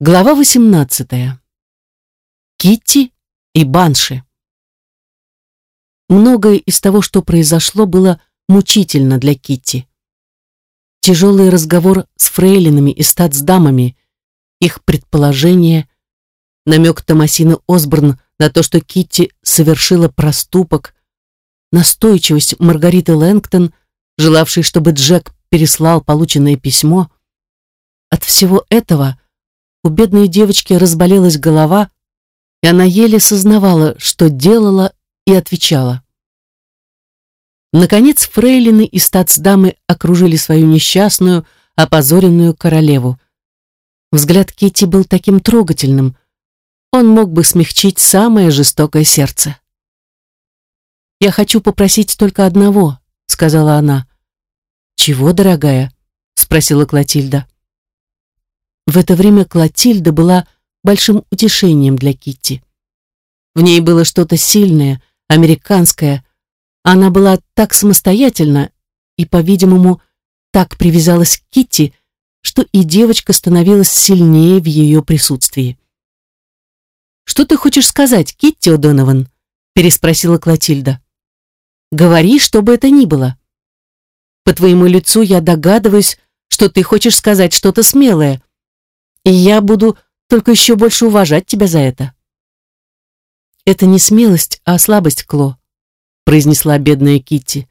Глава 18. Китти и Банши. Многое из того, что произошло, было мучительно для Китти. Тяжелый разговор с фрейлинами и статсдамами, их предположения, намек Томасины Осборн на то, что Китти совершила проступок, настойчивость Маргариты Лэнгтон, желавшей, чтобы Джек переслал полученное письмо. От всего этого – у бедной девочки разболелась голова, и она еле сознавала, что делала и отвечала. Наконец фрейлины и стацдамы окружили свою несчастную, опозоренную королеву. Взгляд Кити был таким трогательным. Он мог бы смягчить самое жестокое сердце. «Я хочу попросить только одного», — сказала она. «Чего, дорогая?» — спросила Клотильда. В это время Клотильда была большим утешением для Китти. В ней было что-то сильное, американское. Она была так самостоятельна и, по-видимому, так привязалась к Китти, что и девочка становилась сильнее в ее присутствии. «Что ты хочешь сказать, Китти О'Донован?» переспросила Клотильда. «Говори, что бы это ни было. По твоему лицу я догадываюсь, что ты хочешь сказать что-то смелое, и я буду только еще больше уважать тебя за это. Это не смелость, а слабость, Кло, произнесла бедная Китти.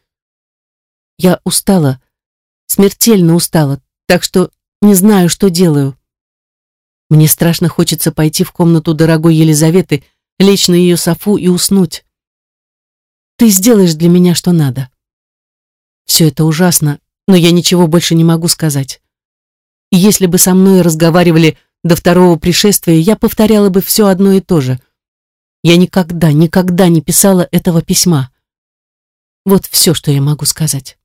Я устала, смертельно устала, так что не знаю, что делаю. Мне страшно хочется пойти в комнату дорогой Елизаветы, лечь на ее софу и уснуть. Ты сделаешь для меня, что надо. Все это ужасно, но я ничего больше не могу сказать. Если бы со мной разговаривали до второго пришествия, я повторяла бы все одно и то же. Я никогда, никогда не писала этого письма. Вот все, что я могу сказать.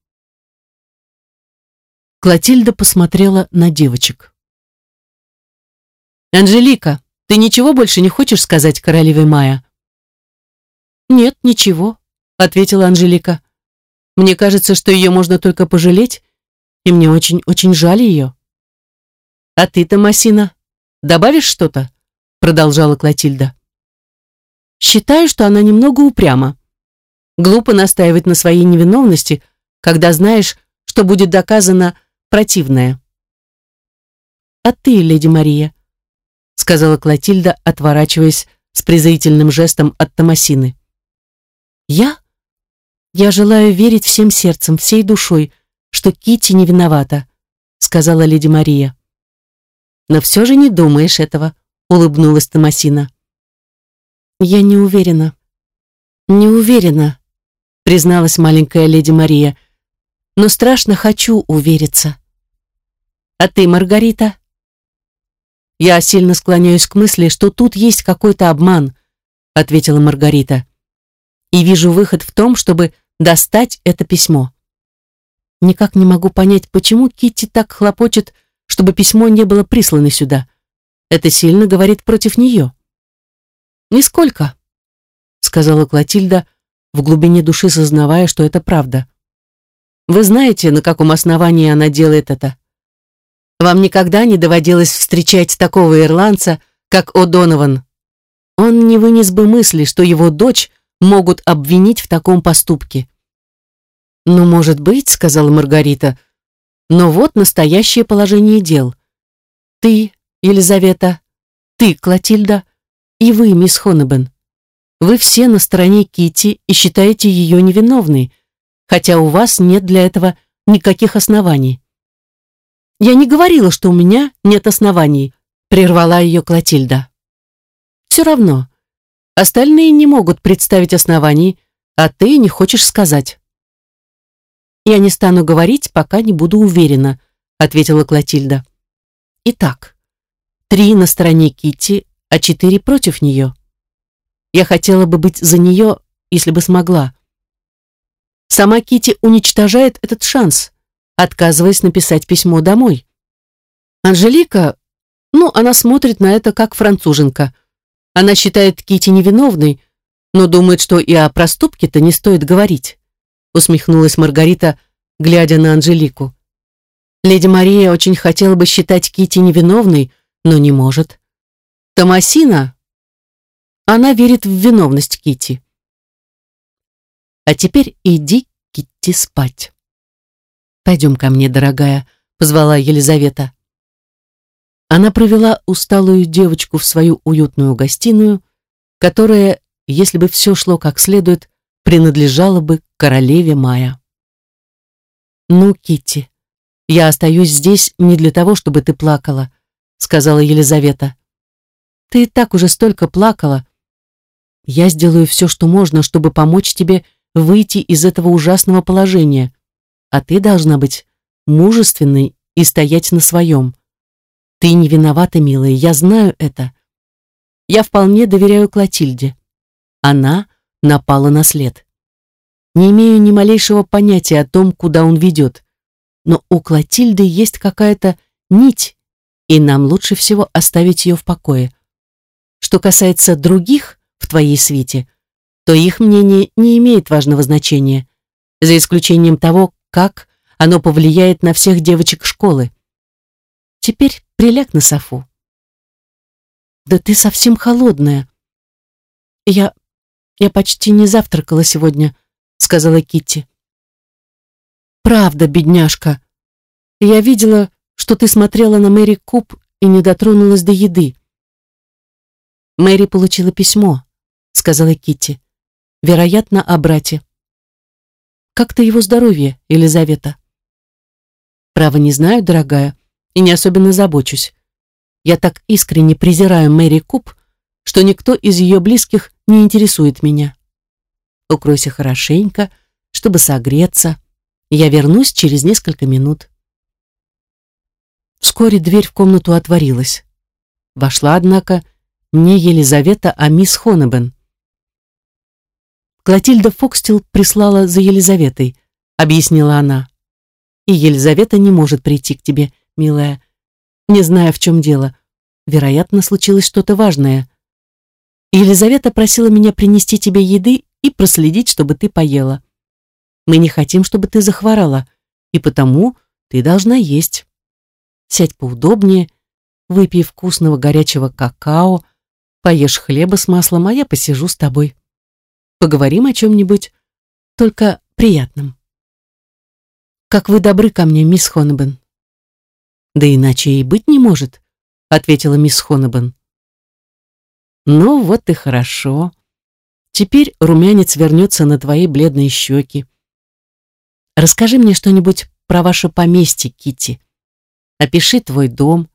Клотильда посмотрела на девочек. «Анжелика, ты ничего больше не хочешь сказать королеве Майя?» «Нет, ничего», — ответила Анжелика. «Мне кажется, что ее можно только пожалеть, и мне очень-очень жаль ее». «А ты, Томасина, добавишь что-то?» продолжала Клотильда. «Считаю, что она немного упряма. Глупо настаивать на своей невиновности, когда знаешь, что будет доказано противное». «А ты, леди Мария?» сказала Клотильда, отворачиваясь с презрительным жестом от Томасины. «Я? Я желаю верить всем сердцем, всей душой, что Кити не виновата», сказала леди Мария. Но все же не думаешь этого, улыбнулась Томасина. Я не уверена. Не уверена, призналась маленькая леди Мария. Но страшно хочу увериться. А ты, Маргарита? Я сильно склоняюсь к мысли, что тут есть какой-то обман, ответила Маргарита. И вижу выход в том, чтобы достать это письмо. Никак не могу понять, почему Китти так хлопочет чтобы письмо не было прислано сюда. Это сильно говорит против нее. «Нисколько», — сказала Клотильда, в глубине души сознавая, что это правда. «Вы знаете, на каком основании она делает это? Вам никогда не доводилось встречать такого ирландца, как О'Донован. Он не вынес бы мысли, что его дочь могут обвинить в таком поступке». «Ну, может быть», — сказала Маргарита, — но вот настоящее положение дел. Ты, Елизавета, ты, Клотильда, и вы, мисс Хонебен. Вы все на стороне Кити и считаете ее невиновной, хотя у вас нет для этого никаких оснований. Я не говорила, что у меня нет оснований, прервала ее Клотильда. Все равно. Остальные не могут представить оснований, а ты не хочешь сказать. «Я не стану говорить, пока не буду уверена», ответила Клотильда. «Итак, три на стороне Кити, а четыре против нее. Я хотела бы быть за нее, если бы смогла. Сама Кити уничтожает этот шанс, отказываясь написать письмо домой. Анжелика, ну, она смотрит на это как француженка. Она считает Кити невиновной, но думает, что и о проступке-то не стоит говорить усмехнулась Маргарита, глядя на Анжелику. Леди Мария очень хотела бы считать Кити невиновной, но не может. Томасина, она верит в виновность Кити. А теперь иди, Китти, спать. Пойдем ко мне, дорогая, позвала Елизавета. Она провела усталую девочку в свою уютную гостиную, которая, если бы все шло как следует, принадлежала бы королеве Мая. «Ну, Китти, я остаюсь здесь не для того, чтобы ты плакала», сказала Елизавета. «Ты и так уже столько плакала. Я сделаю все, что можно, чтобы помочь тебе выйти из этого ужасного положения, а ты должна быть мужественной и стоять на своем. Ты не виновата, милая, я знаю это. Я вполне доверяю Клотильде. Она напала на след. Не имею ни малейшего понятия о том, куда он ведет. Но у Клотильды есть какая-то нить, и нам лучше всего оставить ее в покое. Что касается других в твоей свите, то их мнение не имеет важного значения, за исключением того, как оно повлияет на всех девочек школы. Теперь приляг на софу. Да ты совсем холодная. Я... я почти не завтракала сегодня, сказала Китти. Правда, бедняжка. Я видела, что ты смотрела на Мэри Куб и не дотронулась до еды. Мэри получила письмо, сказала Китти. Вероятно, о брате. Как-то его здоровье, Елизавета? Право не знаю, дорогая и не особенно забочусь. Я так искренне презираю Мэри Куб, что никто из ее близких не интересует меня. Укройся хорошенько, чтобы согреться. Я вернусь через несколько минут. Вскоре дверь в комнату отворилась. Вошла, однако, не Елизавета, а мисс Хонебен. Клотильда Фокстил прислала за Елизаветой, объяснила она. И Елизавета не может прийти к тебе, милая, не зная, в чем дело. Вероятно, случилось что-то важное. Елизавета просила меня принести тебе еды и проследить, чтобы ты поела. Мы не хотим, чтобы ты захворала, и потому ты должна есть. Сядь поудобнее, выпей вкусного горячего какао, поешь хлеба с маслом, а я посижу с тобой. Поговорим о чем-нибудь, только приятном. Как вы добры ко мне, мисс Хонбен. Да иначе и быть не может, ответила мисс Хонобан. Ну вот и хорошо. Теперь румянец вернется на твои бледные щеки. Расскажи мне что-нибудь про ваше поместье, Кити. Опиши твой дом.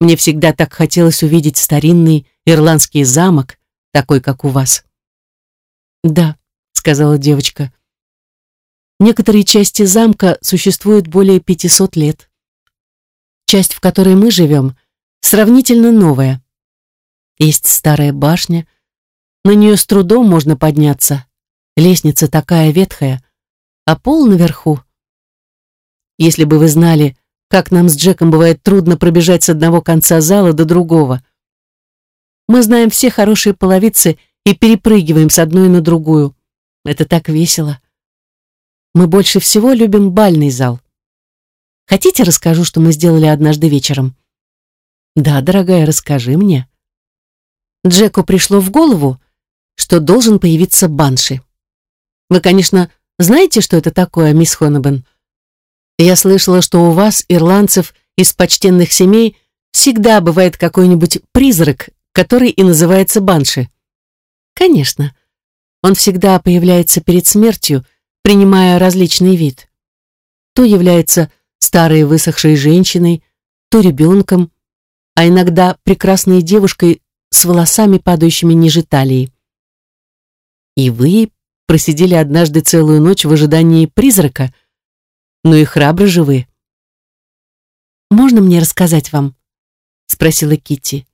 Мне всегда так хотелось увидеть старинный ирландский замок, такой, как у вас. Да, сказала девочка. Некоторые части замка существуют более 500 лет. Часть, в которой мы живем, сравнительно новая. Есть старая башня, на нее с трудом можно подняться. Лестница такая ветхая, а пол наверху. Если бы вы знали, как нам с Джеком бывает трудно пробежать с одного конца зала до другого. Мы знаем все хорошие половицы и перепрыгиваем с одной на другую. Это так весело. Мы больше всего любим бальный зал. Хотите, расскажу, что мы сделали однажды вечером? Да, дорогая, расскажи мне. Джеку пришло в голову, что должен появиться банши. Вы, конечно, знаете, что это такое, мисс Хонобен? Я слышала, что у вас, ирландцев, из почтенных семей, всегда бывает какой-нибудь призрак, который и называется банши. Конечно. Он всегда появляется перед смертью, принимая различный вид. То является старой высохшей женщиной, то ребенком, а иногда прекрасной девушкой с волосами, падающими ниже талии. И вы просидели однажды целую ночь в ожидании призрака, ну и храбры же вы. «Можно мне рассказать вам?» — спросила Китти.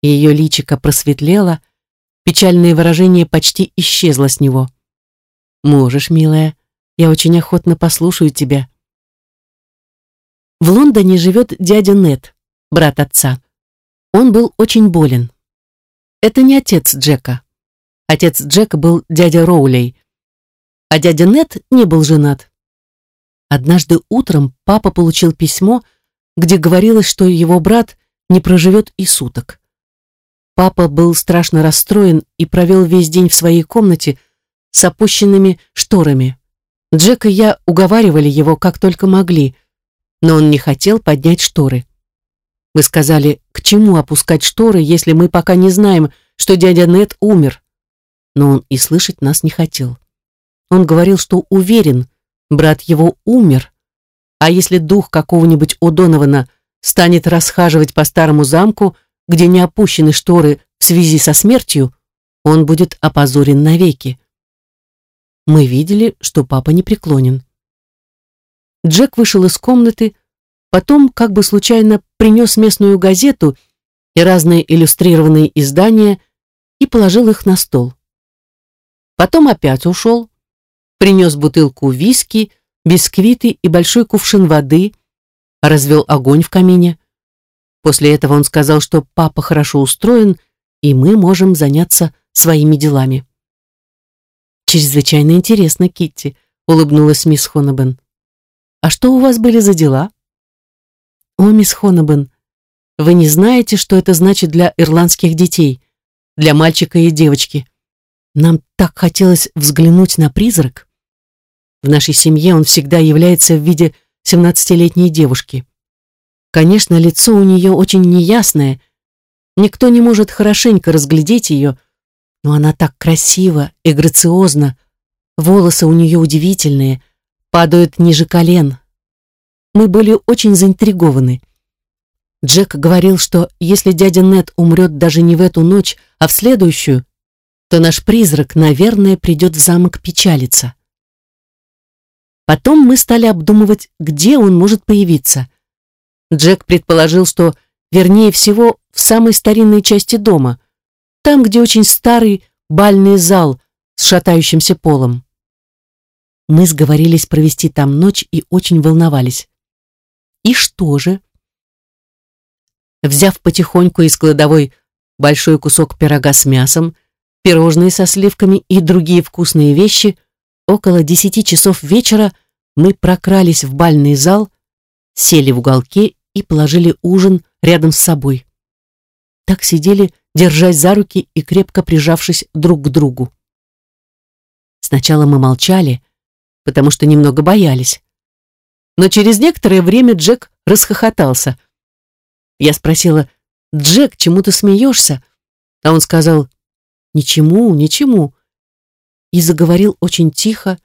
Ее личико просветлело, печальное выражение почти исчезло с него. «Можешь, милая, я очень охотно послушаю тебя». В Лондоне живет дядя Нет, брат отца. Он был очень болен. Это не отец Джека. Отец Джека был дядя Роулей, а дядя Нет не был женат. Однажды утром папа получил письмо, где говорилось, что его брат не проживет и суток. Папа был страшно расстроен и провел весь день в своей комнате с опущенными шторами. Джек и я уговаривали его как только могли, но он не хотел поднять шторы. Мы сказали, чему опускать шторы, если мы пока не знаем, что дядя Нед умер. Но он и слышать нас не хотел. Он говорил, что уверен, брат его умер, а если дух какого-нибудь О'Донована станет расхаживать по старому замку, где не опущены шторы в связи со смертью, он будет опозорен навеки. Мы видели, что папа не преклонен. Джек вышел из комнаты, потом, как бы случайно, принес местную газету и разные иллюстрированные издания и положил их на стол. Потом опять ушел, принес бутылку виски, бисквиты и большой кувшин воды, развел огонь в камине. После этого он сказал, что папа хорошо устроен, и мы можем заняться своими делами. «Чрезвычайно интересно, Китти», — улыбнулась мисс Хонобен. «А что у вас были за дела?» «О, мисс Хонобен, вы не знаете, что это значит для ирландских детей, для мальчика и девочки. Нам так хотелось взглянуть на призрак. В нашей семье он всегда является в виде семнадцатилетней девушки. Конечно, лицо у нее очень неясное, никто не может хорошенько разглядеть ее, но она так красива и грациозна, волосы у нее удивительные, падают ниже колен. Мы были очень заинтригованы. Джек говорил, что если дядя Нед умрет даже не в эту ночь, а в следующую, то наш призрак, наверное, придет в замок печалиться. Потом мы стали обдумывать, где он может появиться. Джек предположил, что, вернее всего, в самой старинной части дома, там, где очень старый бальный зал с шатающимся полом. Мы сговорились провести там ночь и очень волновались. И что же? Взяв потихоньку из кладовой большой кусок пирога с мясом, пирожные со сливками и другие вкусные вещи, около десяти часов вечера мы прокрались в бальный зал, сели в уголке и положили ужин рядом с собой. Так сидели, держась за руки и крепко прижавшись друг к другу. Сначала мы молчали, потому что немного боялись. Но через некоторое время Джек расхохотался. Я спросила, «Джек, чему ты смеешься?» А он сказал, «Ничему, ничему». И заговорил очень тихо,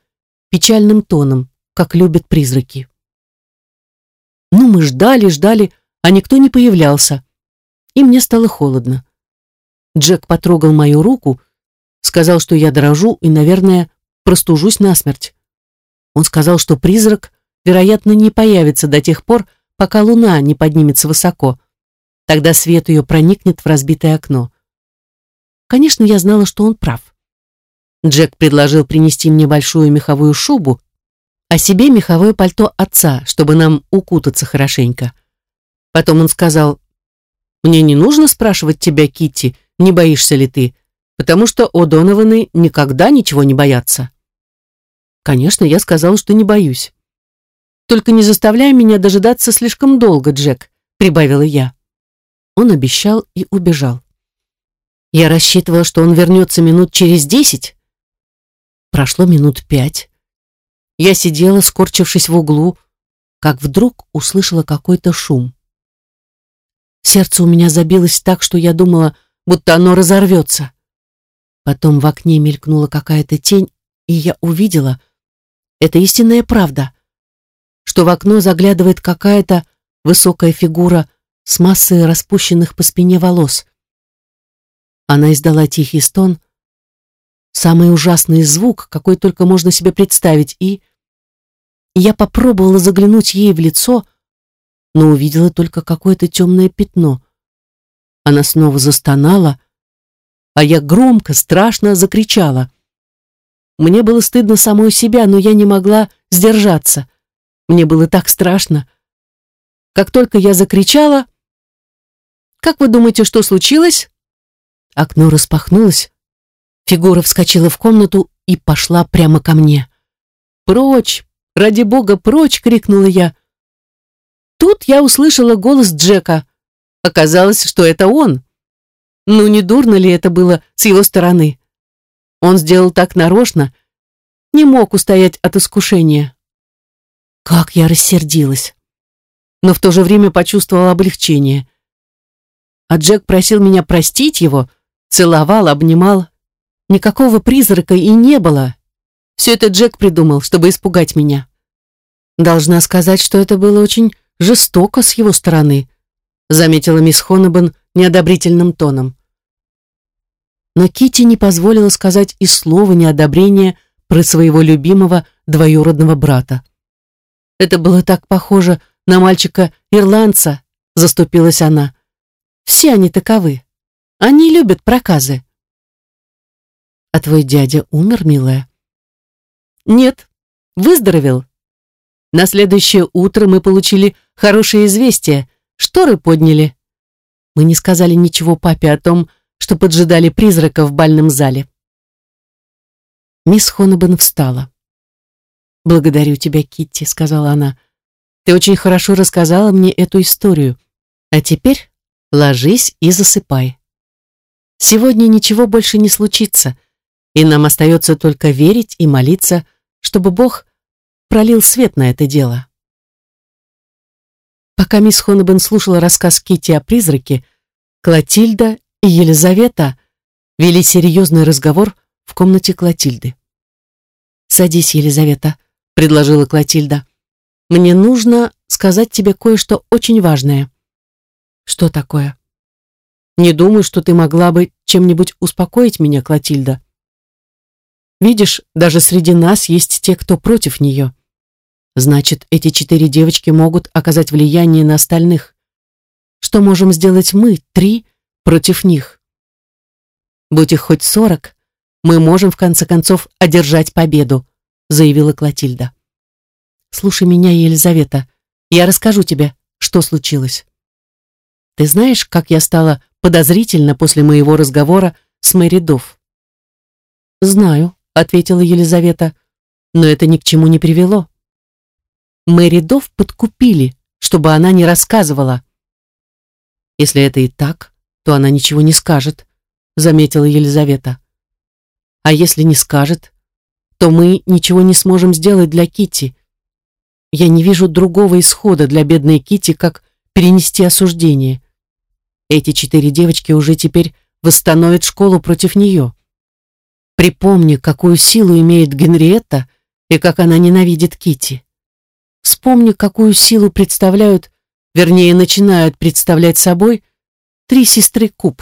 печальным тоном, как любят призраки. Ну, мы ждали, ждали, а никто не появлялся. И мне стало холодно. Джек потрогал мою руку, сказал, что я дрожу и, наверное, простужусь насмерть. Он сказал, что призрак, вероятно, не появится до тех пор, пока луна не поднимется высоко. Тогда свет ее проникнет в разбитое окно. Конечно, я знала, что он прав. Джек предложил принести мне большую меховую шубу, а себе меховое пальто отца, чтобы нам укутаться хорошенько. Потом он сказал, «Мне не нужно спрашивать тебя, Китти, не боишься ли ты, потому что О'Донованы никогда ничего не боятся». Конечно, я сказал, что не боюсь. «Только не заставляй меня дожидаться слишком долго, Джек», прибавила я. Он обещал и убежал. Я рассчитывала, что он вернется минут через десять. Прошло минут пять. Я сидела, скорчившись в углу, как вдруг услышала какой-то шум. Сердце у меня забилось так, что я думала, будто оно разорвется. Потом в окне мелькнула какая-то тень, и я увидела, это истинная правда, что в окно заглядывает какая-то высокая фигура с массой распущенных по спине волос. Она издала тихий стон, самый ужасный звук, какой только можно себе представить, и... Я попробовала заглянуть ей в лицо, но увидела только какое-то темное пятно. Она снова застонала, а я громко, страшно закричала. Мне было стыдно самой себя, но я не могла сдержаться. Мне было так страшно. Как только я закричала... Как вы думаете, что случилось? Окно распахнулось. Фигура вскочила в комнату и пошла прямо ко мне. «Прочь! Ради бога, прочь!» — крикнула я. тут я услышала голос Джека. Оказалось, что это он. Ну, не дурно ли это было с его стороны? Он сделал так нарочно, не мог устоять от искушения. Как я рассердилась. Но в то же время почувствовала облегчение. А Джек просил меня простить его, целовал, обнимал. Никакого призрака и не было. Все это Джек придумал, чтобы испугать меня. Должна сказать, что это было очень жестоко с его стороны, заметила мисс Хонобан неодобрительным тоном. Но Кити не позволила сказать и слова неодобрения про своего любимого двоюродного брата. Это было так похоже на мальчика-ирландца, заступилась она. Все они таковы. Они любят проказы. А твой дядя умер, милая? Нет, выздоровел. На следующее утро мы получили хорошее известие. Шторы подняли. Мы не сказали ничего папе о том, что поджидали призрака в бальном зале. Мисс Хонобан встала. «Благодарю тебя, Китти», — сказала она. «Ты очень хорошо рассказала мне эту историю. А теперь ложись и засыпай. Сегодня ничего больше не случится, и нам остается только верить и молиться, чтобы Бог пролил свет на это дело». Пока мисс Хонобен слушала рассказ Китти о призраке, Клотильда и Елизавета вели серьезный разговор в комнате Клотильды. «Садись, Елизавета», — предложила Клотильда. «Мне нужно сказать тебе кое-что очень важное». «Что такое?» «Не думаю, что ты могла бы чем-нибудь успокоить меня, Клотильда. Видишь, даже среди нас есть те, кто против нее. Значит, эти четыре девочки могут оказать влияние на остальных. Что можем сделать мы, три, против них? Будь их хоть сорок, мы можем в конце концов одержать победу, заявила Клотильда. Слушай меня, Елизавета, я расскажу тебе, что случилось. Ты знаешь, как я стала подозрительна после моего разговора с Мэри Дофф? Знаю, ответила Елизавета, но это ни к чему не привело. Мэри Дов подкупили, чтобы она не рассказывала. Если это и так, то она ничего не скажет, заметила Елизавета. А если не скажет, то мы ничего не сможем сделать для Кити. Я не вижу другого исхода для бедной Кити, как перенести осуждение. Эти четыре девочки уже теперь восстановят школу против нее. Припомни, какую силу имеет Генриетта и как она ненавидит Кити. Вспомни, какую силу представляют, вернее, начинают представлять собой три сестры Куб.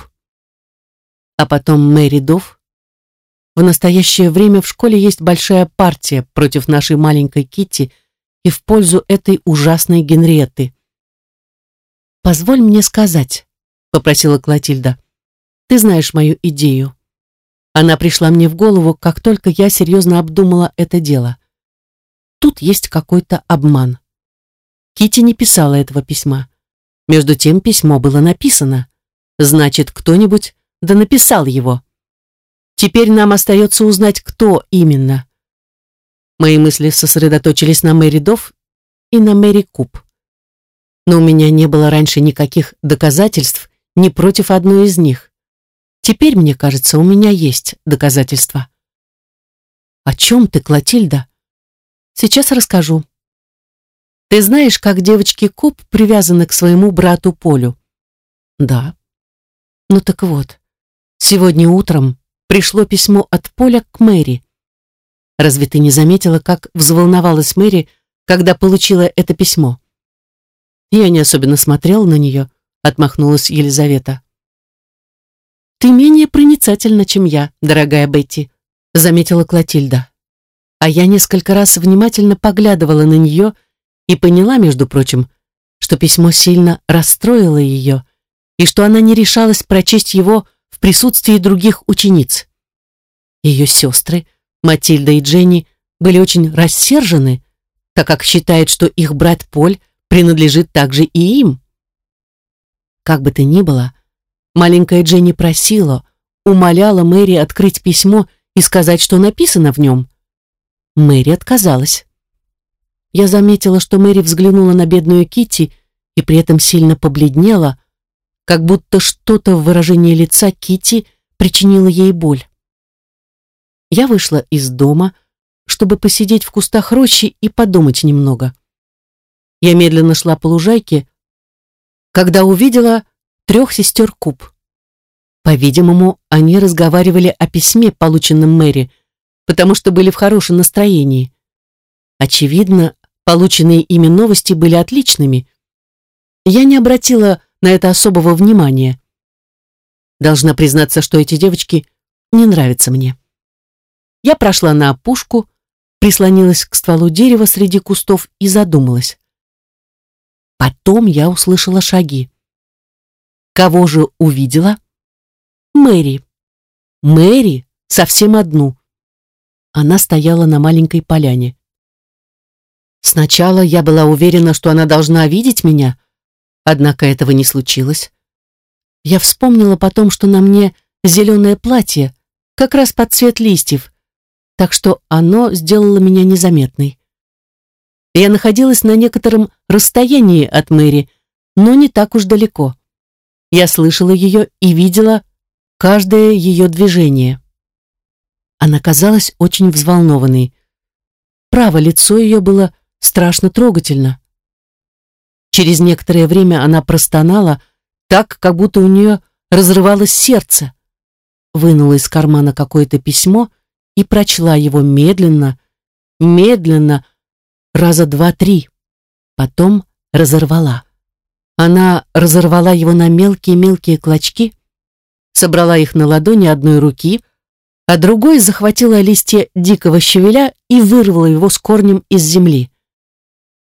А потом Мэри Дов. В настоящее время в школе есть большая партия против нашей маленькой Кити и в пользу этой ужасной Генриетты. «Позволь мне сказать», — попросила Клотильда. «Ты знаешь мою идею. Она пришла мне в голову, как только я серьезно обдумала это дело тут есть какой-то обман. Кити не писала этого письма. Между тем письмо было написано. Значит, кто-нибудь да написал его. Теперь нам остается узнать, кто именно. Мои мысли сосредоточились на Мэри Дофф и на Мэри Куб. Но у меня не было раньше никаких доказательств ни против одной из них. Теперь, мне кажется, у меня есть доказательства. «О чем ты, Клотильда?» Сейчас расскажу. Ты знаешь, как девочки Куб привязаны к своему брату Полю? Да. Ну так вот, сегодня утром пришло письмо от Поля к Мэри. Разве ты не заметила, как взволновалась Мэри, когда получила это письмо? Я не особенно смотрела на нее, отмахнулась Елизавета. Ты менее проницательна, чем я, дорогая Бетти, заметила Клотильда а я несколько раз внимательно поглядывала на нее и поняла, между прочим, что письмо сильно расстроило ее и что она не решалась прочесть его присутствии других учениц. Ее сестры, Матильда и Дженни, были очень рассержены, так как считают, что их брат Поль принадлежит также и им. Как бы то ни было, маленькая Дженни просила, умоляла Мэри открыть письмо и сказать, что написано в нем. Мэри отказалась. Я заметила, что Мэри взглянула на бедную Китти и при этом сильно побледнела, как будто что-то в выражении лица Кити причинило ей боль. Я вышла из дома, чтобы посидеть в кустах рощи и подумать немного. Я медленно шла по лужайке, когда увидела трех сестер Куб. По-видимому, они разговаривали о письме, полученном Мэри, потому что были в хорошем настроении. Очевидно, полученные ими новости были отличными. Я не обратила на это особого внимания. Должна признаться, что эти девочки не нравятся мне. Я прошла на опушку, прислонилась к стволу дерева среди кустов и задумалась. Потом я услышала шаги. Кого же увидела? Мэри. Мэри совсем одну. Она стояла на маленькой поляне. Сначала я была уверена, что она должна видеть меня, однако этого не случилось. Я вспомнила потом, что на мне зеленое платье, как раз под цвет листьев, так что оно сделало меня незаметной. Я находилась на некотором расстоянии от Мэри, но не так уж далеко. Я слышала ее и видела каждое ее движение. Она казалась очень взволнованной. Право, лицо ее было страшно трогательно. Через некоторое время она простонала, так, как будто у нее разрывалось сердце. Вынула из кармана какое-то письмо и прочла его медленно, медленно, раза два-три. Потом разорвала. Она разорвала его на мелкие-мелкие клочки, собрала их на ладони одной руки, а другой захватила листья дикого щавеля и вырвала его с корнем из земли.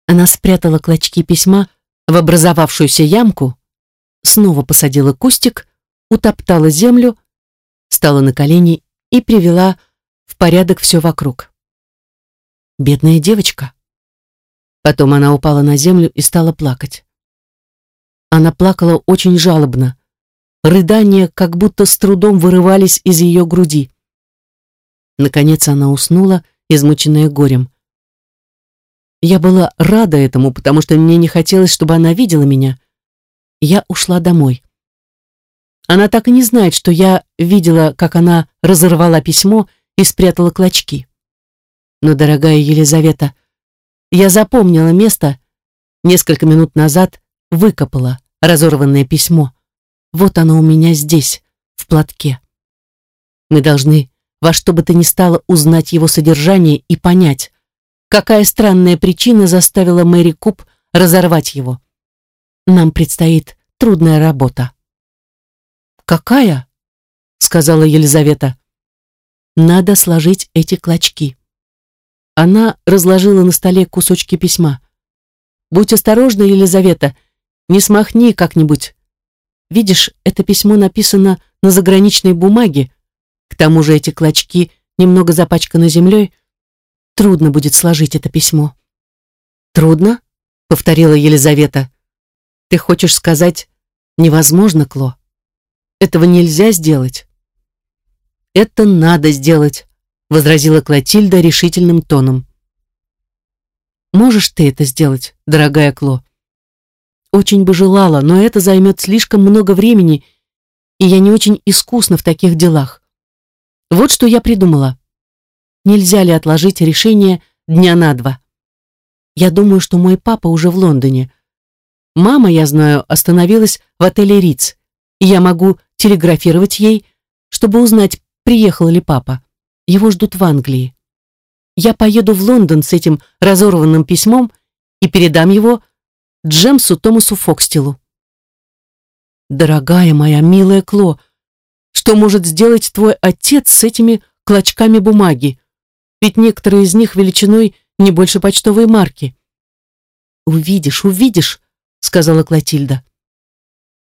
Она спрятала клочки письма в образовавшуюся ямку, снова посадила кустик, утоптала землю, стала на колени и привела в порядок все вокруг. Бедная девочка. Потом она упала на землю и стала плакать. Она плакала очень жалобно. Рыдания как будто с трудом вырывались из ее груди. Наконец она уснула, измученная горем. Я была рада этому, потому что мне не хотелось, чтобы она видела меня. Я ушла домой. Она так и не знает, что я видела, как она разорвала письмо и спрятала клочки. Но, дорогая Елизавета, я запомнила место, несколько минут назад выкопала разорванное письмо. Вот оно у меня здесь, в платке. Мы должны во что бы то ни стало узнать его содержание и понять, какая странная причина заставила Мэри Куб разорвать его. Нам предстоит трудная работа. «Какая?» — сказала Елизавета. «Надо сложить эти клочки». Она разложила на столе кусочки письма. «Будь осторожна, Елизавета, не смахни как-нибудь. Видишь, это письмо написано на заграничной бумаге. К тому же эти клочки немного запачканы землей. Трудно будет сложить это письмо». «Трудно?» — повторила Елизавета. «Ты хочешь сказать, невозможно, Кло? Этого нельзя сделать?» «Это надо сделать», возразила Клотильда решительным тоном. «Можешь ты это сделать, дорогая Кло?» «Очень бы желала, но это займет слишком много времени, и я не очень искусна в таких делах. Вот что я придумала. Нельзя ли отложить решение дня на два? Я думаю, что мой папа уже в Лондоне. Мама, я знаю, остановилась в отеле Риц, и я могу телеграфировать ей, чтобы узнать, приехал ли папа. Его ждут в Англии. Я поеду в Лондон с этим разорванным письмом и передам его Джемсу Томасу Фокстилу. Дорогая моя милая Кло, что может сделать твой отец с этими клочками бумаги? Ведь некоторые из них величиной не больше почтовой марки. Увидишь, увидишь, сказала Клотильда.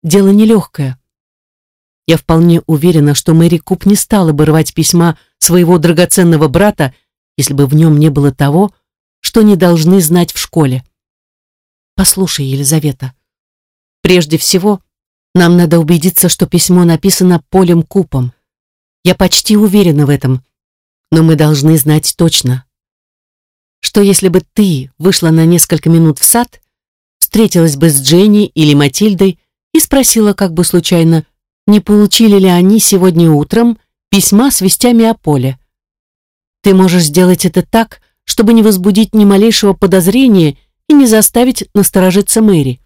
Дело нелегкое. Я вполне уверена, что Мэри Куб не стала бы рвать письма своего драгоценного брата, если бы в нем не было того, что не должны знать в школе. Послушай, Елизавета, прежде всего, нам надо убедиться, что письмо написано Полем Купом. Я почти уверена в этом, но мы должны знать точно. Что если бы ты вышла на несколько минут в сад, встретилась бы с Дженни или Матильдой и спросила как бы случайно, не получили ли они сегодня утром письма с вестями о поле. Ты можешь сделать это так, чтобы не возбудить ни малейшего подозрения и не заставить насторожиться Мэри.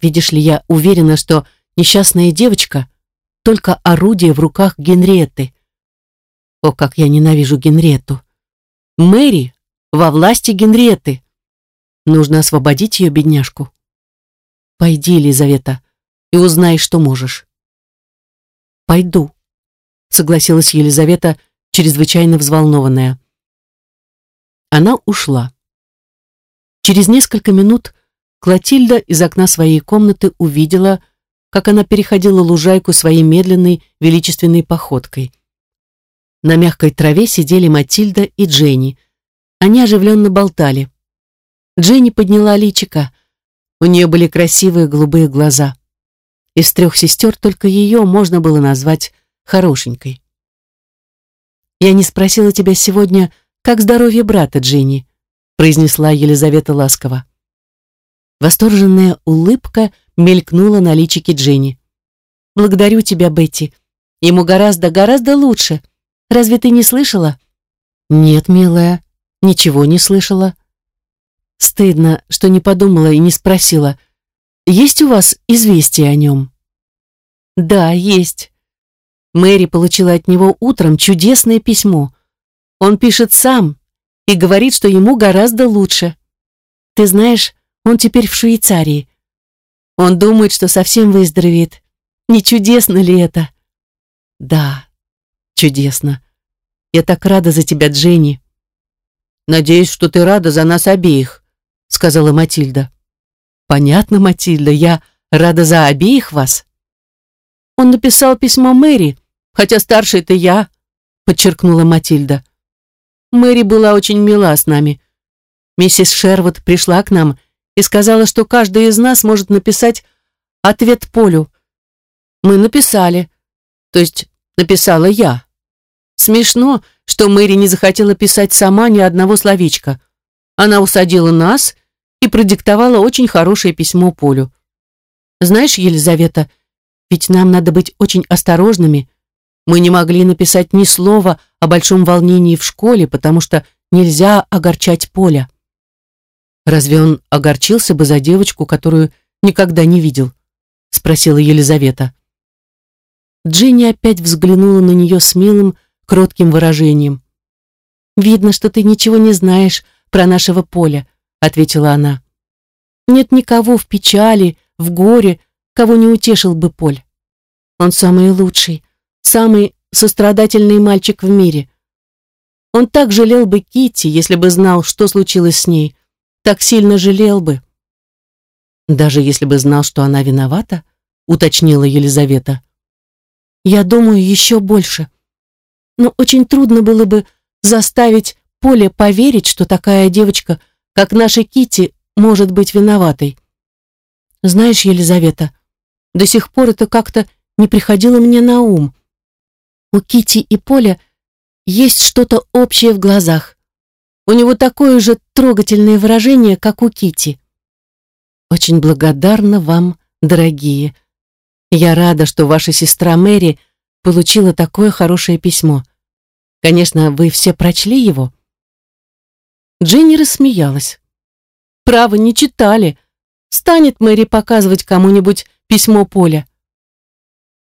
Видишь ли, я уверена, что несчастная девочка — только орудие в руках Генриетты. О, как я ненавижу Генриетту. Мэри во власти Генриетты. Нужно освободить ее, бедняжку. Пойди, Елизавета, и узнай, что можешь. Пойду, согласилась Елизавета, чрезвычайно взволнованная. Она ушла. Через несколько минут Клотильда из окна своей комнаты увидела, как она переходила лужайку своей медленной, величественной походкой. На мягкой траве сидели Матильда и Дженни. Они оживленно болтали. Дженни подняла личика. У нее были красивые голубые глаза. Из трех сестер только ее можно было назвать хорошенькой. «Я не спросила тебя сегодня, как здоровье брата Дженни», произнесла Елизавета ласково. Восторженная улыбка мелькнула на личике Дженни. «Благодарю тебя, Бетти. Ему гораздо, гораздо лучше. Разве ты не слышала?» «Нет, милая, ничего не слышала». Стыдно, что не подумала и не спросила. «Есть у вас известие о нем?» «Да, есть». Мэри получила от него утром чудесное письмо. Он пишет сам и говорит, что ему гораздо лучше. Ты знаешь, он теперь в Швейцарии. Он думает, что совсем выздоровеет. Не чудесно ли это? Да, чудесно. Я так рада за тебя, Дженни. Надеюсь, что ты рада за нас обеих, сказала Матильда. Понятно, Матильда, я рада за обеих вас. Он написал письмо Мэри, хотя старше это я, подчеркнула Матильда. Мэри была очень мила с нами. Миссис Шервуд пришла к нам и сказала, что каждый из нас может написать ответ Полю. Мы написали, то есть написала я. Смешно, что Мэри не захотела писать сама ни одного словечка. Она усадила нас и продиктовала очень хорошее письмо Полю. Знаешь, Елизавета, ведь нам надо быть очень осторожными. Мы не могли написать ни слова о большом волнении в школе, потому что нельзя огорчать Поля. Разве он огорчился бы за девочку, которую никогда не видел? Спросила Елизавета. Джинни опять взглянула на нее с милым, кротким выражением. «Видно, что ты ничего не знаешь про нашего поля», ответила она. «Нет никого в печали, в горе, кого не утешил бы Поль. Он самый лучший, самый сострадательный мальчик в мире. Он так жалел бы Кити, если бы знал, что случилось с ней, так сильно жалел бы. Даже если бы знал, что она виновата, уточнила Елизавета. Я думаю, еще больше. Но очень трудно было бы заставить Поле поверить, что такая девочка, как наша Кити, может быть виноватой. Знаешь, Елизавета, до сих пор это как-то не приходило мне на ум. У Кити и Поля есть что-то общее в глазах. У него такое же трогательное выражение, как у Кити. Очень благодарна вам, дорогие. Я рада, что ваша сестра Мэри получила такое хорошее письмо. Конечно, вы все прочли его. Дженни рассмеялась. Право, не читали. Станет Мэри показывать кому-нибудь письмо Поля.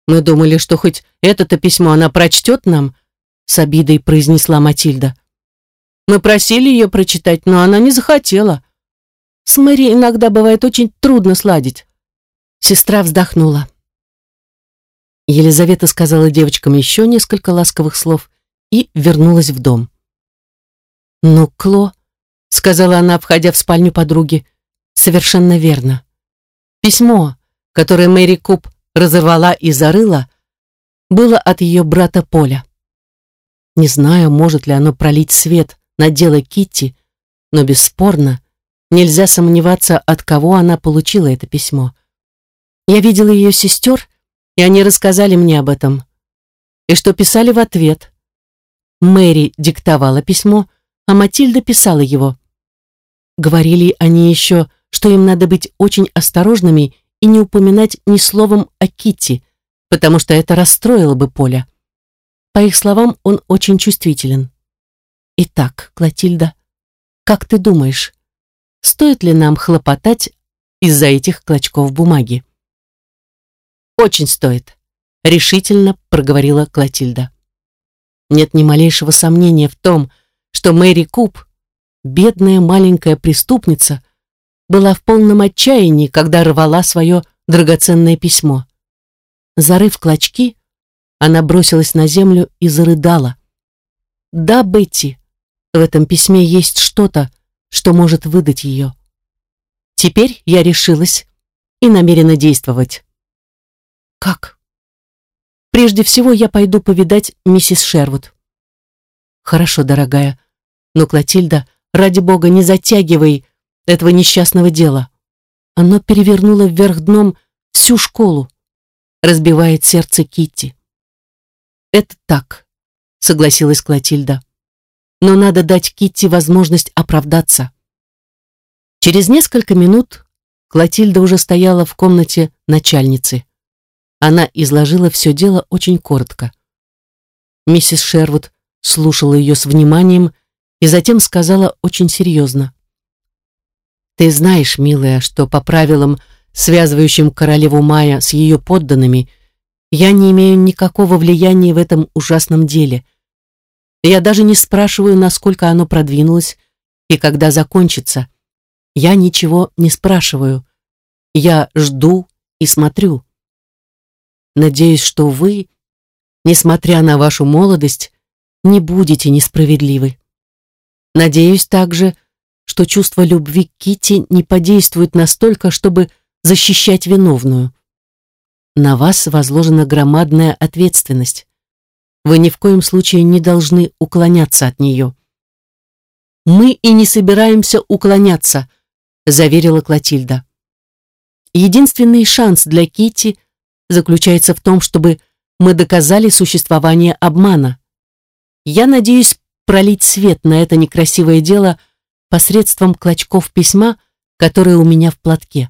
Мы думали, что хоть это-то письмо она прочтет нам, с обидой произнесла Матильда. Мы просили ее прочитать, но она не захотела. С Мэри иногда бывает очень трудно сладить. Сестра вздохнула. Елизавета сказала девочкам еще несколько ласковых слов и вернулась в дом. «Ну, Кло», — сказала она, входя в спальню подруги, — «совершенно верно. Письмо, которое Мэри Куб разорвала и зарыла, было от ее брата Поля. Не знаю, может ли оно пролить свет на дело Китти, но бесспорно нельзя сомневаться, от кого она получила это письмо. Я видела ее сестер, и они рассказали мне об этом. И что писали в ответ. Мэри диктовала письмо, а Матильда писала его. Говорили они еще, что им надо быть очень осторожными и не упоминать ни словом о Китти, потому что это расстроило бы Поля. По их словам, он очень чувствителен. Итак, Клотильда, как ты думаешь, стоит ли нам хлопотать из-за этих клочков бумаги? Очень стоит, решительно проговорила Клотильда. Нет ни малейшего сомнения в том, что Мэри Куб, бедная маленькая преступница, была в полном отчаянии, когда рвала свое драгоценное письмо. Зарыв клочки, она бросилась на землю и зарыдала. «Да, Бетти, в этом письме есть что-то, что может выдать ее. Теперь я решилась и намерена действовать». «Как?» «Прежде всего я пойду повидать миссис Шервуд». «Хорошо, дорогая, но, Клотильда, ради бога, не затягивай этого несчастного дела. Оно перевернуло вверх дном всю школу, разбивает сердце Китти. Это так, согласилась Клотильда. Но надо дать Китти возможность оправдаться. Через несколько минут Клотильда уже стояла в комнате начальницы. Она изложила все дело очень коротко. Миссис Шервуд слушала ее с вниманием и затем сказала очень серьезно. Ты знаешь, милая, что по правилам, связывающим королеву Майя с ее подданными, я не имею никакого влияния в этом ужасном деле. Я даже не спрашиваю, насколько оно продвинулось и когда закончится. Я ничего не спрашиваю. Я жду и смотрю. Надеюсь, что вы, несмотря на вашу молодость, не будете несправедливы. Надеюсь также, что чувство любви к Кити не подействует настолько, чтобы защищать виновную. На вас возложена громадная ответственность. Вы ни в коем случае не должны уклоняться от нее. «Мы и не собираемся уклоняться», — заверила Клотильда. «Единственный шанс для Кити заключается в том, чтобы мы доказали существование обмана. Я надеюсь пролить свет на это некрасивое дело — посредством клочков письма, которые у меня в платке.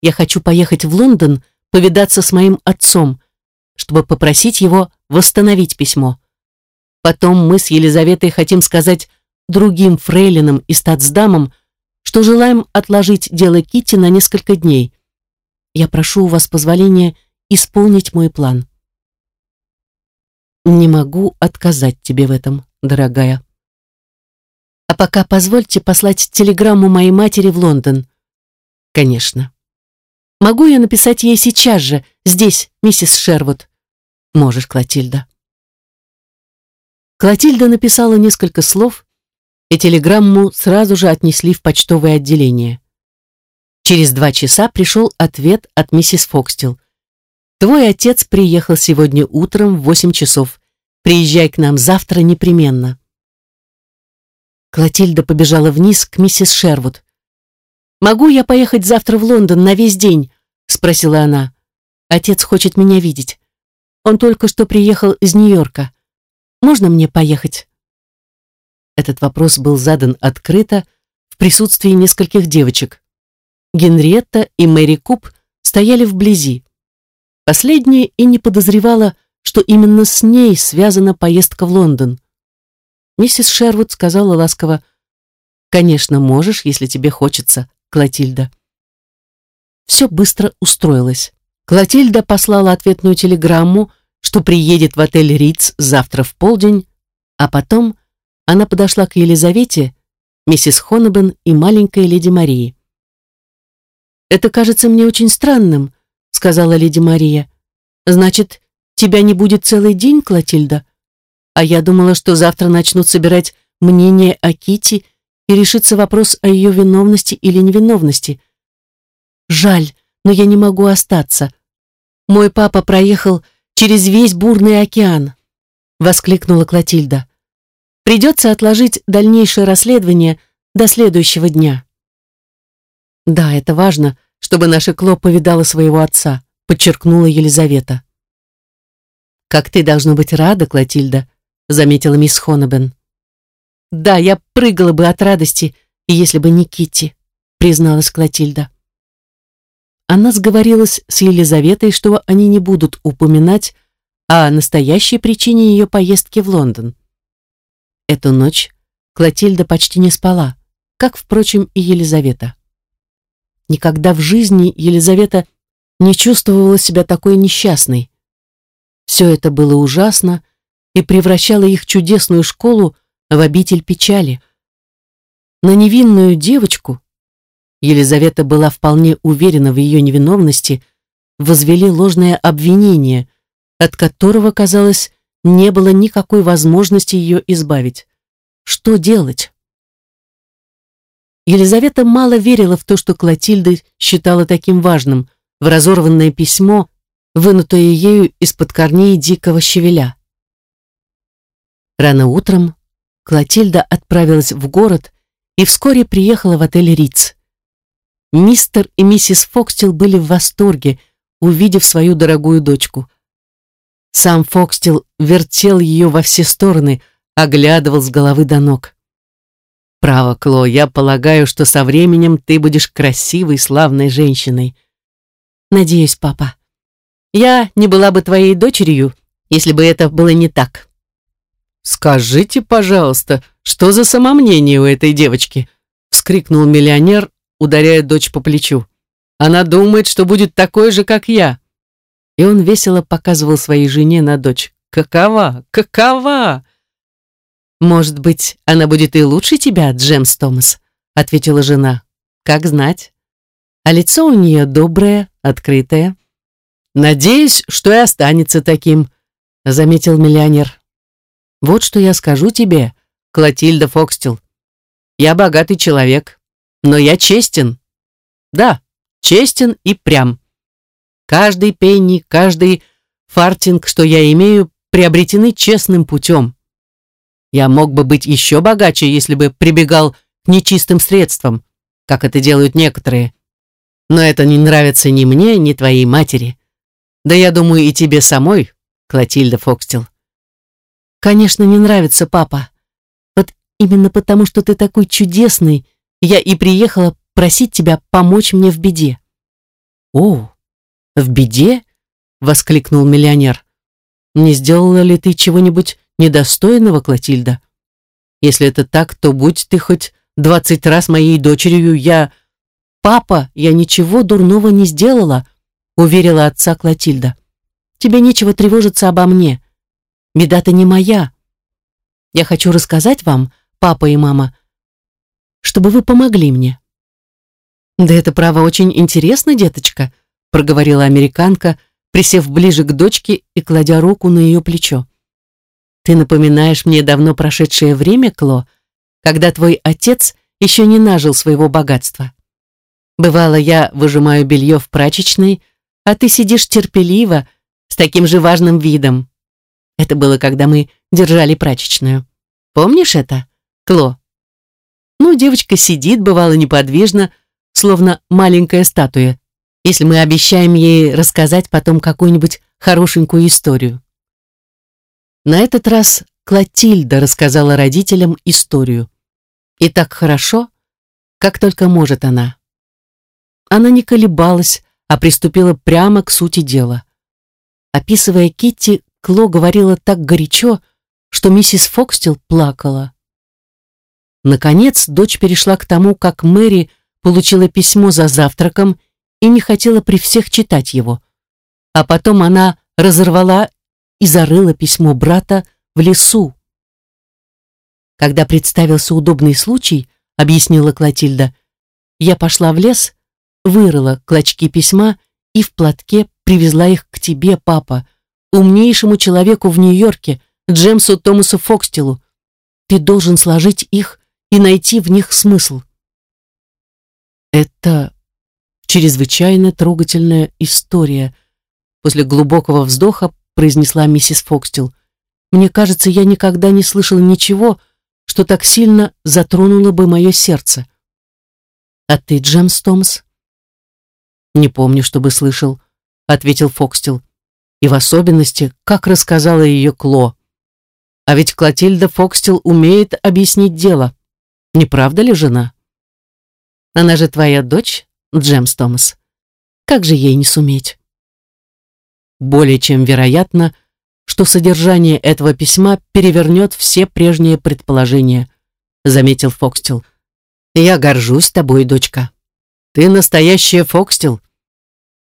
Я хочу поехать в Лондон, повидаться с моим отцом, чтобы попросить его восстановить письмо. Потом мы с Елизаветой хотим сказать другим фрейлинам и статсдамам, что желаем отложить дело Кити на несколько дней. Я прошу у вас позволения исполнить мой план. Не могу отказать тебе в этом, дорогая. А пока позвольте послать телеграмму моей матери в Лондон. Конечно. Могу я написать ей сейчас же, здесь, миссис Шервуд? Можешь, Клотильда. Клотильда написала несколько слов, и телеграмму сразу же отнесли в почтовое отделение. Через два часа пришел ответ от миссис Фокстил. «Твой отец приехал сегодня утром в восемь часов. Приезжай к нам завтра непременно». Клотильда побежала вниз к миссис Шервуд. «Могу я поехать завтра в Лондон на весь день?» — спросила она. «Отец хочет меня видеть. Он только что приехал из Нью-Йорка. Можно мне поехать?» Этот вопрос был задан открыто в присутствии нескольких девочек. Генриетта и Мэри Куб стояли вблизи. Последняя и не подозревала, что именно с ней связана поездка в Лондон. Миссис Шервуд сказала ласково, «Конечно, можешь, если тебе хочется, Клотильда». Все быстро устроилось. Клотильда послала ответную телеграмму, что приедет в отель Риц завтра в полдень, а потом она подошла к Елизавете, миссис Хонобен и маленькой леди Марии. «Это кажется мне очень странным», — сказала леди Мария. «Значит, тебя не будет целый день, Клотильда?» а я думала, что завтра начнут собирать мнение о Кити и решится вопрос о ее виновности или невиновности. Жаль, но я не могу остаться. Мой папа проехал через весь бурный океан, воскликнула Клотильда. Придется отложить дальнейшее расследование до следующего дня. Да, это важно, чтобы наша Кло повидала своего отца, подчеркнула Елизавета. Как ты должна быть рада, Клотильда, заметила мисс Хонобен. Да, я прыгала бы от радости, если бы не Китти, призналась Клотильда. Она сговорилась с Елизаветой, что они не будут упоминать о настоящей причине ее поездки в Лондон. Эту ночь Клотильда почти не спала, как, впрочем, и Елизавета. Никогда в жизни Елизавета не чувствовала себя такой несчастной. Все это было ужасно и превращало их чудесную школу в обитель печали. На невинную девочку, Елизавета была вполне уверена в ее невиновности, возвели ложное обвинение, от которого, казалось, не было никакой возможности ее избавить. Что делать? Елизавета мало верила в то, что Клотильда считала таким важным, в разорванное письмо, вынутое ею из-под корней дикого щавеля. Рано утром Клотильда отправилась в город и вскоре приехала в отель Риц. Мистер и миссис Фокстил были в восторге, увидев свою дорогую дочку. Сам Фокстил вертел ее во все стороны, оглядывал с головы до ног. Право, Кло, я полагаю, что со временем ты будешь красивой, славной женщиной. Надеюсь, папа. Я не была бы твоей дочерью, если бы это было не так. Скажите, пожалуйста, что за самомнение у этой девочки? вскрикнул миллионер, ударяя дочь по плечу. Она думает, что будет такой же, как я. И он весело показывал своей жене на дочь. Какова? Какова? «Может быть, она будет и лучше тебя, Джемс Томас», — ответила жена. «Как знать. А лицо у нее доброе, открытое». «Надеюсь, что и останется таким», — заметил миллионер. «Вот что я скажу тебе, Клотильда Фокстил. Я богатый человек, но я честен. Да, честен и прям. Каждый пенни, каждый фартинг, что я имею, приобретены честным путем. Я мог бы быть еще богаче, если бы прибегал к нечистым средствам, как это делают некоторые. Но это не нравится ни мне, ни твоей матери. Да я думаю, и тебе самой, Клотильда Фокстил. Конечно, не нравится, папа. Вот именно потому, что ты такой чудесный, я и приехала просить тебя помочь мне в беде. О, в беде? Воскликнул миллионер. Не сделала ли ты чего-нибудь недостойного, Клотильда. Если это так, то будь ты хоть двадцать раз моей дочерью, я... Папа, я ничего дурного не сделала, уверила отца Клотильда. Тебе нечего тревожиться обо мне. Беда-то не моя. Я хочу рассказать вам, папа и мама, чтобы вы помогли мне. Да это право очень интересно, деточка, проговорила американка, присев ближе к дочке и кладя руку на ее плечо. Ты напоминаешь мне давно прошедшее время, Кло, когда твой отец еще не нажил своего богатства. Бывало, я выжимаю белье в прачечной, а ты сидишь терпеливо, с таким же важным видом. Это было, когда мы держали прачечную. Помнишь это, Кло? Ну, девочка сидит, бывало, неподвижно, словно маленькая статуя, если мы обещаем ей рассказать потом какую-нибудь хорошенькую историю. На этот раз Клотильда рассказала родителям историю. И так хорошо, как только может она. Она не колебалась, а приступила прямо к сути дела. Описывая Китти, Кло говорила так горячо, что миссис Фокстил плакала. Наконец, дочь перешла к тому, как Мэри получила письмо за завтраком и не хотела при всех читать его. А потом она разорвала и зарыла письмо брата в лесу. Когда представился удобный случай, объяснила Клотильда, я пошла в лес, вырыла клочки письма и в платке привезла их к тебе, папа, умнейшему человеку в Нью-Йорке, Джемсу Томасу Фокстилу. Ты должен сложить их и найти в них смысл. Это чрезвычайно трогательная история. После глубокого вздоха произнесла миссис Фокстил. «Мне кажется, я никогда не слышала ничего, что так сильно затронуло бы мое сердце. А ты, Джемс Томас?» «Не помню, чтобы слышал», — ответил Фокстил. «И в особенности, как рассказала ее Кло. А ведь Клотильда Фокстил умеет объяснить дело. Не правда ли, жена?» Она же твоя дочь, Джемс Томас. Как же ей не суметь? Более чем вероятно, что содержание этого письма перевернет все прежние предположения, заметил Фокстил. Я горжусь тобой, дочка. Ты настоящая Фокстил.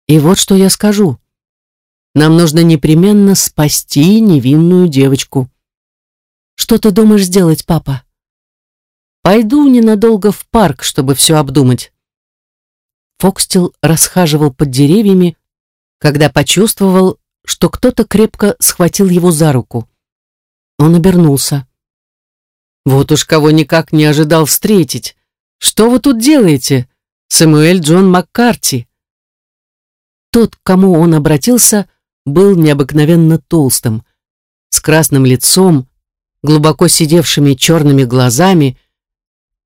И вот что я скажу. Нам нужно непременно спасти невинную девочку. Что ты думаешь сделать, папа? Пойду ненадолго в парк, чтобы все обдумать. Фокстил расхаживал под деревьями, когда почувствовал, что кто-то крепко схватил его за руку. Он обернулся. Вот уж кого никак не ожидал встретить. Что вы тут делаете? Сэмюэль Джон Маккарти. Тот, к кому он обратился, был необыкновенно толстым, с красным лицом, глубоко сидевшими черными глазами,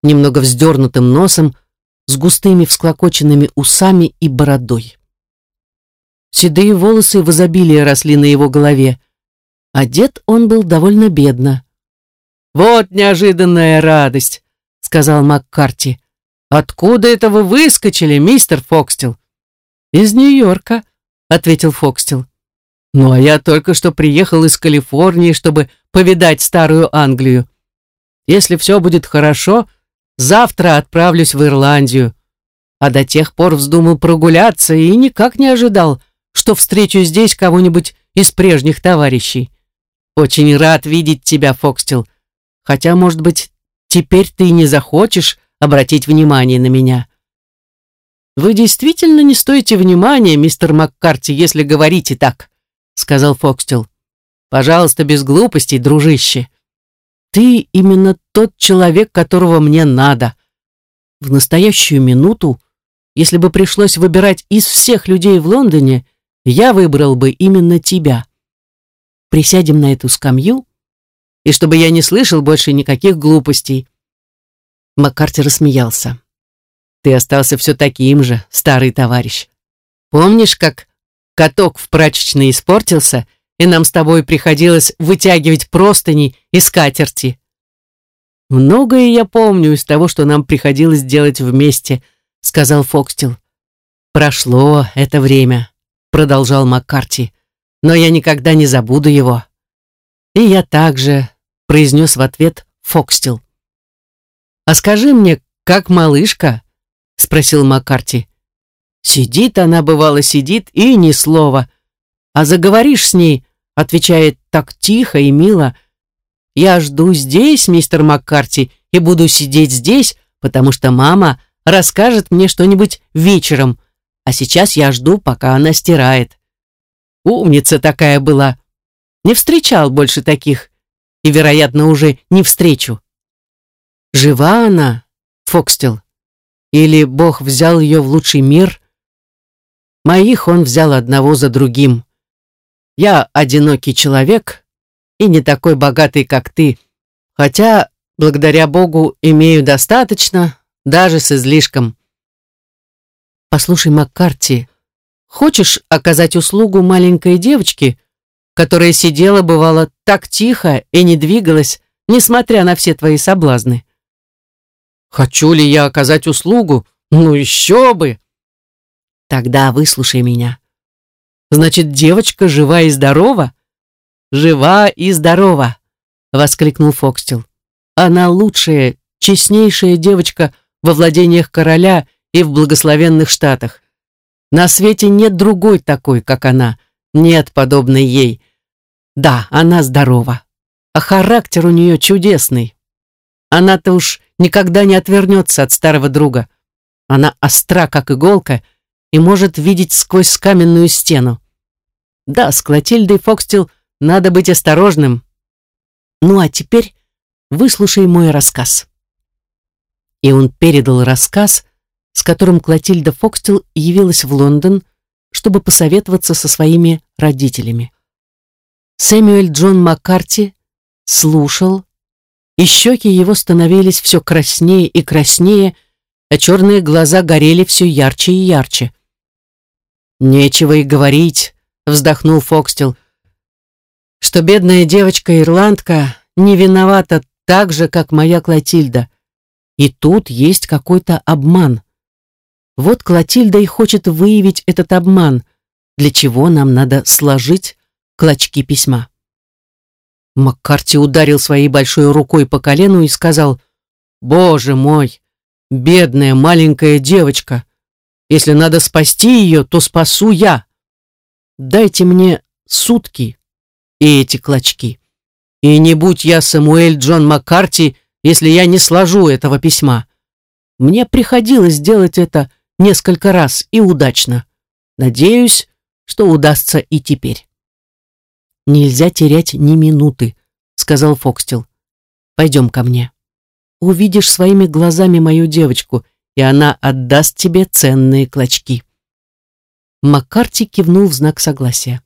немного вздернутым носом, с густыми всклокоченными усами и бородой. Седые волосы в изобилии росли на его голове. Одет он был довольно бедно. «Вот неожиданная радость», — сказал Маккарти. «Откуда это вы выскочили, мистер Фокстил?» «Из Нью-Йорка», — ответил Фокстил. «Ну, а я только что приехал из Калифорнии, чтобы повидать старую Англию. Если все будет хорошо, завтра отправлюсь в Ирландию. А до тех пор вздумал прогуляться и никак не ожидал, что встречу здесь кого-нибудь из прежних товарищей. Очень рад видеть тебя, Фокстил. Хотя, может быть, теперь ты не захочешь обратить внимание на меня. Вы действительно не стоите внимания, мистер Маккарти, если говорите так, сказал Фокстил. Пожалуйста, без глупостей, дружище. Ты именно тот человек, которого мне надо. В настоящую минуту, если бы пришлось выбирать из всех людей в Лондоне, я выбрал бы именно тебя. Присядем на эту скамью, и чтобы я не слышал больше никаких глупостей. Маккарти рассмеялся. Ты остался все таким же, старый товарищ. Помнишь, как каток в прачечной испортился, и нам с тобой приходилось вытягивать простыни и скатерти? Многое я помню из того, что нам приходилось делать вместе, сказал Фокстил. Прошло это время продолжал Маккарти, но я никогда не забуду его. И я также произнес в ответ Фокстил. «А скажи мне, как малышка?» — спросил Маккарти. «Сидит она, бывало, сидит, и ни слова. А заговоришь с ней, отвечает так тихо и мило. Я жду здесь, мистер Маккарти, и буду сидеть здесь, потому что мама расскажет мне что-нибудь вечером, а сейчас я жду, пока она стирает. Умница такая была. Не встречал больше таких. И, вероятно, уже не встречу. Жива она, Фокстел? Или Бог взял ее в лучший мир? Моих он взял одного за другим. Я одинокий человек и не такой богатый, как ты, хотя, благодаря Богу, имею достаточно, даже с излишком. «Послушай, Маккарти, хочешь оказать услугу маленькой девочке, которая сидела, бывало, так тихо и не двигалась, несмотря на все твои соблазны?» «Хочу ли я оказать услугу? Ну еще бы!» «Тогда выслушай меня. Значит, девочка жива и здорова?» «Жива и здорова!» — воскликнул Фокстил. «Она лучшая, честнейшая девочка во владениях короля и в благословенных Штатах. На свете нет другой такой, как она, нет подобной ей. Да, она здорова, а характер у нее чудесный. Она-то уж никогда не отвернется от старого друга. Она остра, как иголка, и может видеть сквозь каменную стену. Да, с Клотильдой Фокстил надо быть осторожным. Ну а теперь выслушай мой рассказ. И он передал рассказ, с которым Клотильда Фокстел явилась в Лондон, чтобы посоветоваться со своими родителями. Сэмюэль Джон Маккарти слушал, и щеки его становились все краснее и краснее, а черные глаза горели все ярче и ярче. «Нечего и говорить», — вздохнул Фокстел, «что бедная девочка-ирландка не виновата так же, как моя Клотильда. И тут есть какой-то обман». Вот Клотильда и хочет выявить этот обман, для чего нам надо сложить клочки письма. Маккарти ударил своей большой рукой по колену и сказал, «Боже мой, бедная маленькая девочка, если надо спасти ее, то спасу я. Дайте мне сутки и эти клочки. И не будь я Самуэль Джон Маккарти, если я не сложу этого письма. Мне приходилось делать это несколько раз и удачно. Надеюсь, что удастся и теперь. «Нельзя терять ни минуты», — сказал Фокстил. «Пойдем ко мне. Увидишь своими глазами мою девочку, и она отдаст тебе ценные клочки». Маккарти кивнул в знак согласия.